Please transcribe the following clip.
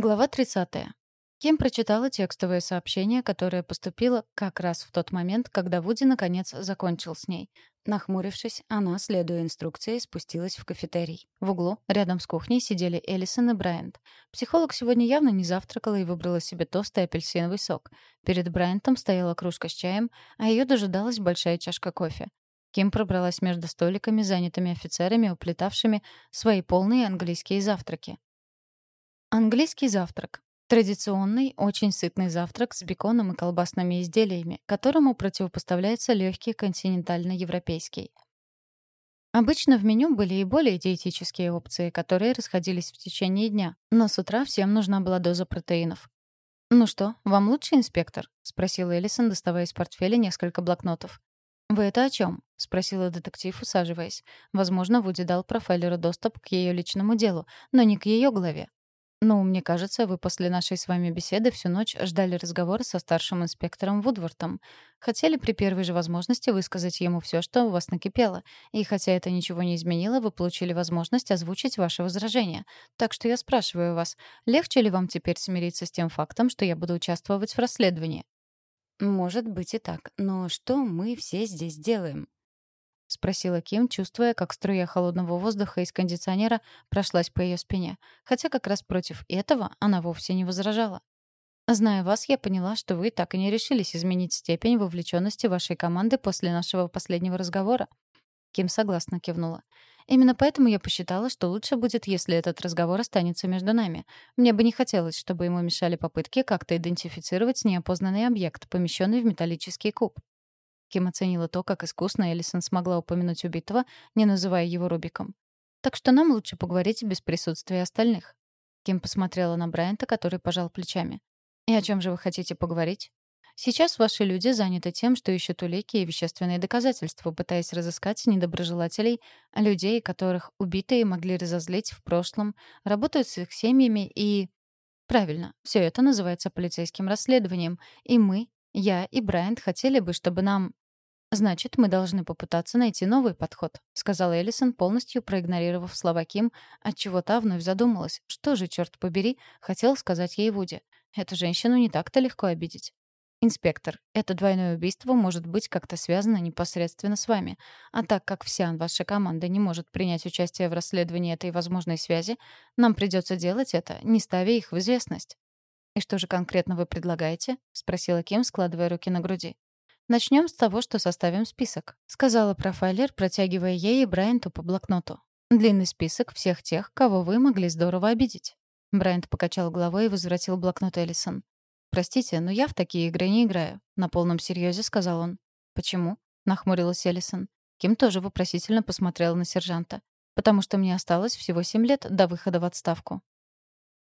Глава 30. Ким прочитала текстовое сообщение, которое поступило как раз в тот момент, когда Вуди наконец закончил с ней. Нахмурившись, она, следуя инструкции, спустилась в кафетерий. В углу, рядом с кухней, сидели Элисон и Брайант. Психолог сегодня явно не завтракала и выбрала себе тост и апельсиновый сок. Перед Брайантом стояла кружка с чаем, а ее дожидалась большая чашка кофе. Ким пробралась между столиками, занятыми офицерами, уплетавшими свои полные английские завтраки. Английский завтрак. Традиционный, очень сытный завтрак с беконом и колбасными изделиями, которому противопоставляется легкий континентально-европейский. Обычно в меню были и более диетические опции, которые расходились в течение дня, но с утра всем нужна была доза протеинов. «Ну что, вам лучше, инспектор?» — спросила Элисон, доставая из портфеля несколько блокнотов. «Вы это о чем?» — спросила детектив, усаживаясь. Возможно, Вуди дал профайлеру доступ к ее личному делу, но не к ее главе. «Ну, мне кажется, вы после нашей с вами беседы всю ночь ждали разговора со старшим инспектором Вудвортом. Хотели при первой же возможности высказать ему все, что у вас накипело. И хотя это ничего не изменило, вы получили возможность озвучить ваши возражения. Так что я спрашиваю вас, легче ли вам теперь смириться с тем фактом, что я буду участвовать в расследовании?» «Может быть и так. Но что мы все здесь делаем?» — спросила Ким, чувствуя, как струя холодного воздуха из кондиционера прошлась по ее спине. Хотя как раз против этого она вовсе не возражала. «Зная вас, я поняла, что вы так и не решились изменить степень вовлеченности вашей команды после нашего последнего разговора». Ким согласно кивнула. «Именно поэтому я посчитала, что лучше будет, если этот разговор останется между нами. Мне бы не хотелось, чтобы ему мешали попытки как-то идентифицировать неопознанный объект, помещенный в металлический куб. Ким оценила то, как искусно Элисон смогла упомянуть убитого, не называя его Рубиком. «Так что нам лучше поговорить без присутствия остальных». Ким посмотрела на Брайанта, который пожал плечами. «И о чем же вы хотите поговорить?» «Сейчас ваши люди заняты тем, что ищут улики и вещественные доказательства, пытаясь разыскать недоброжелателей, людей, которых убитые могли разозлить в прошлом, работают с их семьями и...» «Правильно, все это называется полицейским расследованием, и мы, я и Брайант хотели бы, чтобы нам «Значит, мы должны попытаться найти новый подход», — сказала Эллисон, полностью проигнорировав слова Ким, отчего та вновь задумалась, что же, черт побери, хотел сказать ей Вуди. Эту женщину не так-то легко обидеть. «Инспектор, это двойное убийство может быть как-то связано непосредственно с вами. А так как вся ваша команда не может принять участие в расследовании этой возможной связи, нам придется делать это, не ставя их в известность». «И что же конкретно вы предлагаете?» — спросила Ким, складывая руки на груди. «Начнем с того, что составим список», — сказала профайлер, протягивая ей и Брайанту по блокноту. «Длинный список всех тех, кого вы могли здорово обидеть». Брайант покачал головой и возвратил блокнот Эллисон. «Простите, но я в такие игры не играю», — на полном серьезе сказал он. «Почему?» — нахмурилась Эллисон. Ким тоже вопросительно посмотрела на сержанта. «Потому что мне осталось всего семь лет до выхода в отставку».